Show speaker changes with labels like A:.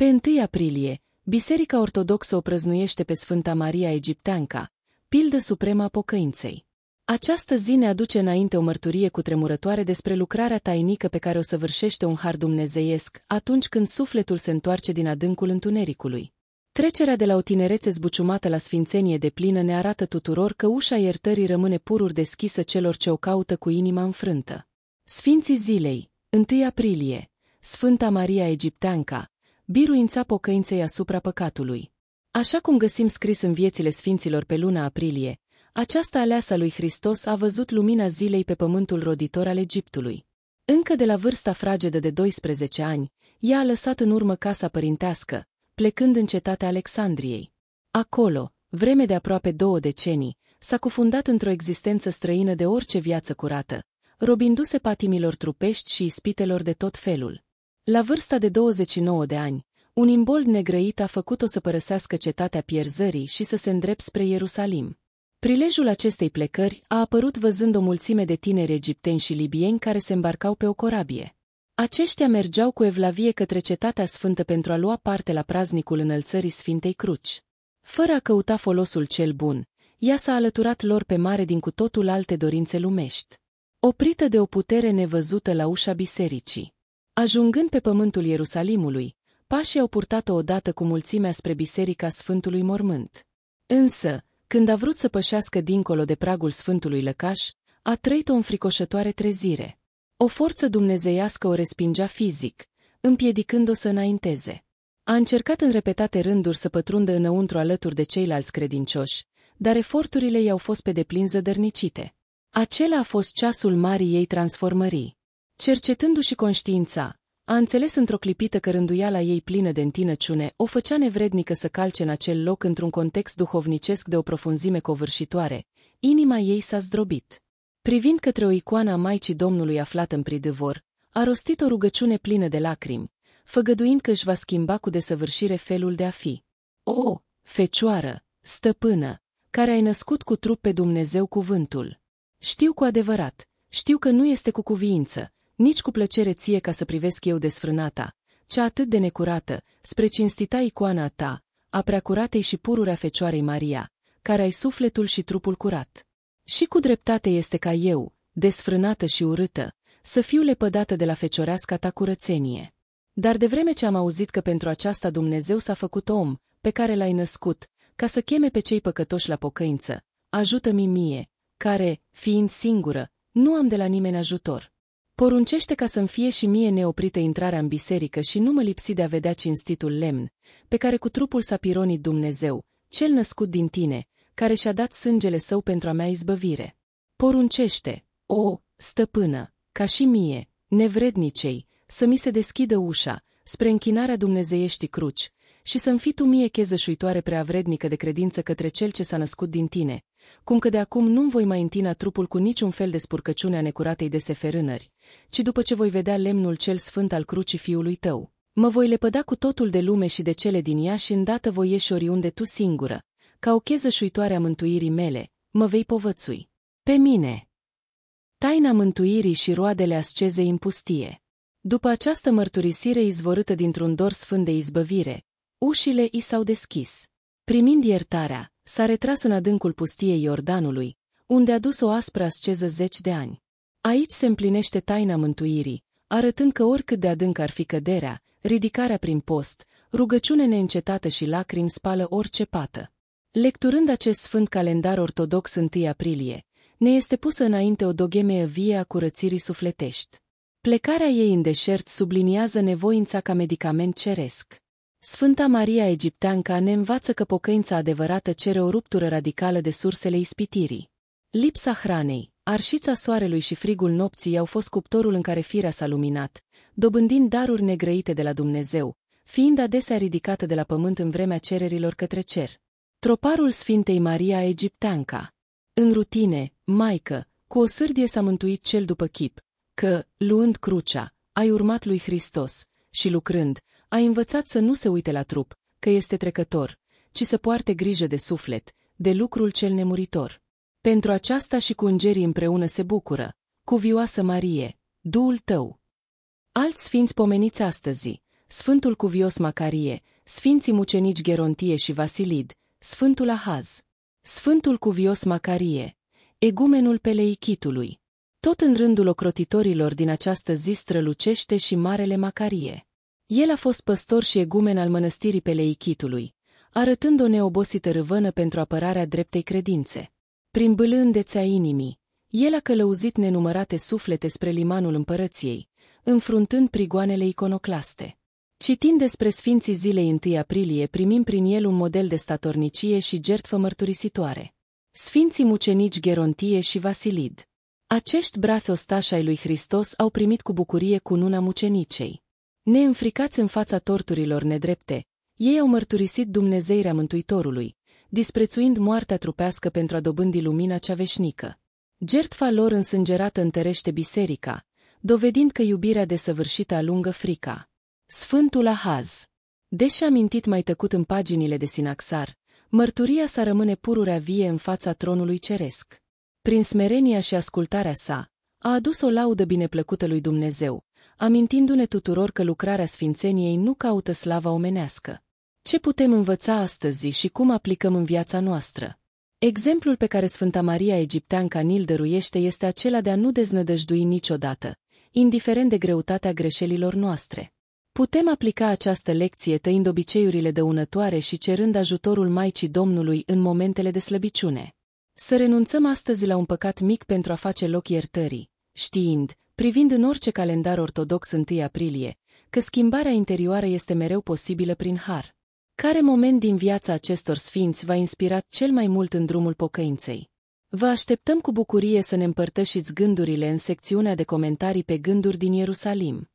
A: Pe 1 aprilie, Biserica Ortodoxă o prăznuiește pe Sfânta Maria Egipteanca, pildă suprema pocăinței. Această zi ne aduce înainte o mărturie cutremurătoare despre lucrarea tainică pe care o săvârșește un har dumnezeiesc atunci când sufletul se întoarce din adâncul întunericului. Trecerea de la o tinerețe zbuciumată la sfințenie de plină ne arată tuturor că ușa iertării rămâne pururi deschisă celor ce o caută cu inima înfrântă. Sfinții zilei, 1 aprilie, Sfânta Maria Egipteanca, biruința pocăinței asupra păcatului. Așa cum găsim scris în viețile sfinților pe luna aprilie, această aleasă lui Hristos a văzut lumina zilei pe pământul roditor al Egiptului. Încă de la vârsta fragedă de 12 ani, ea a lăsat în urmă casa părintească, plecând în cetatea Alexandriei. Acolo, vreme de aproape două decenii, s-a cufundat într-o existență străină de orice viață curată, robindu-se patimilor trupești și ispitelor de tot felul. La vârsta de 29 de ani, un imbold negrăit a făcut-o să părăsească cetatea pierzării și să se îndrept spre Ierusalim. Prilejul acestei plecări a apărut văzând o mulțime de tineri egipteni și libieni care se îmbarcau pe o corabie. Aceștia mergeau cu evlavie către cetatea sfântă pentru a lua parte la praznicul înălțării Sfintei Cruci. Fără a căuta folosul cel bun, ea s-a alăturat lor pe mare din cu totul alte dorințe lumești. Oprită de o putere nevăzută la ușa bisericii. Ajungând pe pământul Ierusalimului, pașii au purtat-o odată cu mulțimea spre biserica Sfântului Mormânt. Însă, când a vrut să pășească dincolo de pragul Sfântului Lăcaș, a trăit o înfricoșătoare trezire. O forță dumnezeiască o respingea fizic, împiedicând-o să înainteze. A încercat în repetate rânduri să pătrundă înăuntru alături de ceilalți credincioși, dar eforturile i-au fost pe deplin zădărnicite. Acela a fost ceasul marii ei transformării. Cercetându-și conștiința, a înțeles într-o clipită că rânduiala ei plină de întinăciune o făcea nevrednică să calce în acel loc într-un context duhovnicesc de o profunzime covârșitoare. Inima ei s-a zdrobit. Privind către o icoană a Maicii Domnului aflată în pridăvor, a rostit o rugăciune plină de lacrimi, făgăduind că își va schimba cu desăvârșire felul de a fi. O, fecioară, stăpână, care ai născut cu trup pe Dumnezeu cuvântul. Știu cu adevărat, știu că nu este cu cuviință, nici cu plăcere ție ca să privesc eu desfrânata, cea atât de necurată, spre cinstita icoana ta, a preacuratei și pururea Fecioarei Maria, care ai sufletul și trupul curat. Și cu dreptate este ca eu, desfrânată și urâtă, să fiu lepădată de la fecioreasca ta curățenie. Dar de vreme ce am auzit că pentru aceasta Dumnezeu s-a făcut om, pe care l-ai născut, ca să cheme pe cei păcătoși la pocăință, ajută-mi mie, care, fiind singură, nu am de la nimeni ajutor. Poruncește ca să-mi fie și mie neoprită intrarea în biserică și nu mă lipsi de a vedea cinstitul lemn, pe care cu trupul s-a pironit Dumnezeu, cel născut din tine, care și-a dat sângele său pentru a mea izbăvire. Poruncește, o, stăpână, ca și mie, nevrednicei, să mi se deschidă ușa, spre închinarea dumnezeieștii cruci, și să-mi fii tu mie chezășuitoare prea vrednică de credință către cel ce s-a născut din tine, cum că de acum nu-mi voi mai întina trupul cu niciun fel de spurcăciune a necuratei de seferânări, ci după ce voi vedea lemnul cel sfânt al crucii fiului tău, mă voi lepăda cu totul de lume și de cele din ea și îndată voi ieși oriunde tu singură, ca o chezășuitoare a mântuirii mele, mă vei povățui. Pe mine! Taina mântuirii și roadele ascezei în pustie. După această mărturisire izvorâtă dintr-un dor sfânt de izbăvire, ușile i s-au deschis. Primind iertarea, s-a retras în adâncul pustiei Iordanului, unde a dus o aspră asceză zeci de ani. Aici se împlinește taina mântuirii, arătând că oricât de adânc ar fi căderea, ridicarea prin post, rugăciune neîncetată și lacrimi spală orice pată. Lecturând acest sfânt calendar ortodox 1 aprilie, ne este pusă înainte o doghemee vie a curățirii sufletești. Plecarea ei în deșert subliniază nevoința ca medicament ceresc. Sfânta Maria Egipteanca ne învață că pocăința adevărată cere o ruptură radicală de sursele ispitirii. Lipsa hranei, arșița soarelui și frigul nopții au fost cuptorul în care firea s-a luminat, dobândind daruri negrăite de la Dumnezeu, fiind adesea ridicată de la pământ în vremea cererilor către cer. Troparul Sfintei Maria Egipteanca În rutine, maică, cu o sârdie s-a mântuit cel după chip, că, luând crucea, ai urmat lui Hristos și lucrând, a învățat să nu se uite la trup, că este trecător, ci să poarte grijă de suflet, de lucrul cel nemuritor. Pentru aceasta și cu îngerii împreună se bucură, cuvioasă Marie, Duul tău. Alți sfinți pomeniți astăzi, Sfântul Cuvios Macarie, Sfinții Mucenici Gerontie și Vasilid, Sfântul Ahaz, Sfântul Cuvios Macarie, Egumenul Peleichitului. Tot în rândul ocrotitorilor din această zi strălucește și Marele Macarie. El a fost păstor și egumen al mănăstirii Peleichitului, arătând o neobosită râvână pentru apărarea dreptei credințe. Prin bâlândețea inimii, el a călăuzit nenumărate suflete spre limanul împărăției, înfruntând prigoanele iconoclaste. Citind despre Sfinții zilei 1 aprilie, primim prin el un model de statornicie și gertfă mărturisitoare. Sfinții mucenici Gerontie și Vasilid. Acești brați ostași ai lui Hristos au primit cu bucurie cununa mucenicei. Neînfricați în fața torturilor nedrepte, ei au mărturisit Dumnezeirea Mântuitorului, disprețuind moartea trupească pentru a dobândi lumina cea veșnică. Gertfa lor însângerată întărește biserica, dovedind că iubirea desăvârșită alungă frica. Sfântul Ahaz Deși amintit mai tăcut în paginile de Sinaxar, mărturia sa rămâne pururea vie în fața tronului ceresc. Prin smerenia și ascultarea sa, a adus o laudă bineplăcută lui Dumnezeu, amintindu-ne tuturor că lucrarea sfințeniei nu caută slava omenească. Ce putem învăța astăzi și cum aplicăm în viața noastră? Exemplul pe care Sfânta Maria Egipteanca ni-l dăruiește este acela de a nu deznădăjdui niciodată, indiferent de greutatea greșelilor noastre. Putem aplica această lecție tăind obiceiurile dăunătoare și cerând ajutorul Maicii Domnului în momentele de slăbiciune. Să renunțăm astăzi la un păcat mic pentru a face loc iertării, știind, privind în orice calendar ortodox 1 aprilie, că schimbarea interioară este mereu posibilă prin har. Care moment din viața acestor sfinți v-a inspirat cel mai mult în drumul pocăinței? Vă așteptăm cu bucurie să ne împărtășiți gândurile în secțiunea de comentarii pe gânduri din Ierusalim.